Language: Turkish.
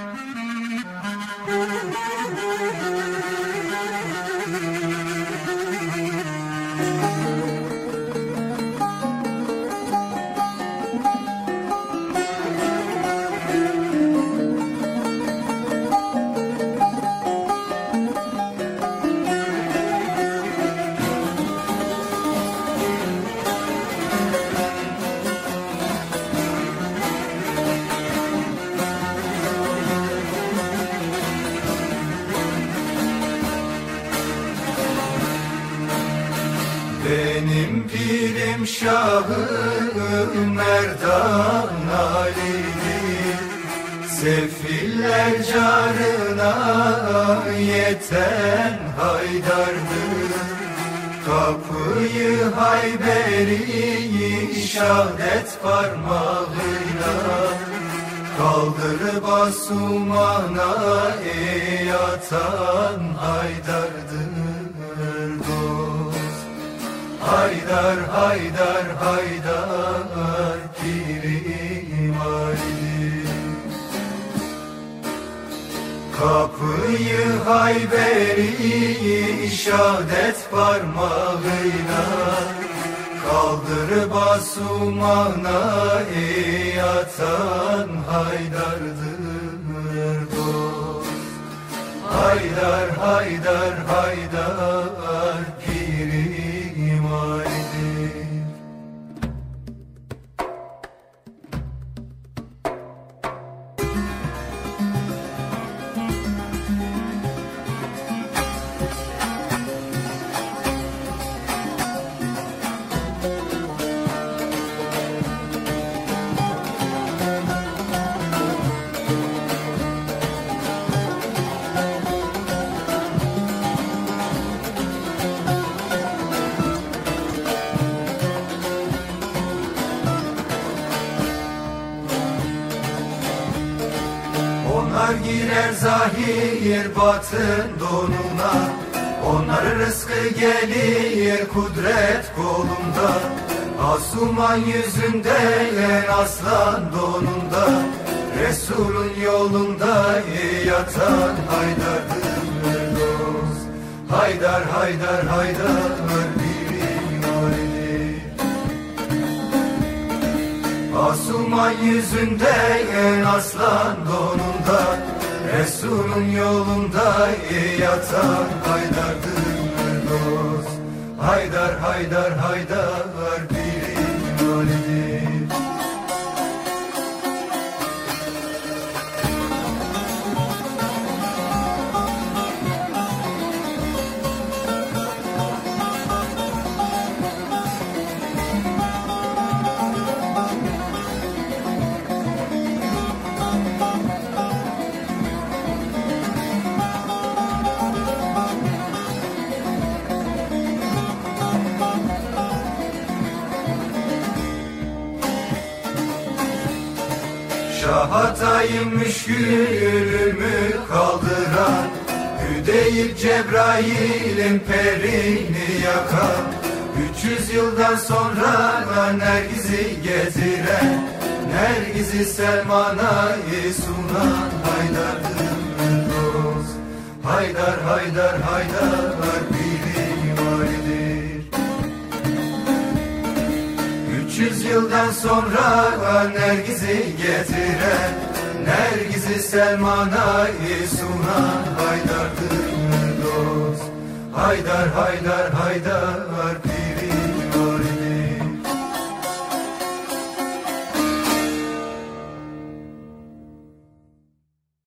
Mm-hmm. Benim pirim şahım Merdan Ali'dir Sefiller carına yeten Haydar'dır. Kapıyı Hayberi şahdet parmağıyla Kaldırıp asumana ey atan Haydar, Haydar, Haydar Pirim Ali Kapıyı Hayberi şahdet parmağıyla Kaldırıp asumana ey atan Haydar'dır dost. Haydar, Haydar, Haydar Onlar girer zahir batın donuna. Onların rızkı gelir kudret kolunda. Asuman yüzünde aslan donunda. Resulün yolunda yatan Haydar'dır dost. Haydar Haydar Haydar Asuman yüzünde aslan donunda Resulün yolunda yatan Haydar'dır dost Haydar Haydar Haydar birim alidir Şahatayım müşkülümü kaldıran Hüdeyip Cebrail'in perini yakan 300 yıldan sonra Nergiz'i getiren Nergiz'i Selman'a sunan Haydar'dır Haydar Haydar Haydar 300 yıldan sonra Nergiz'i getiren Nergiz'i Selman'a sunan Haydar'dır dost Haydar Haydar Haydar bir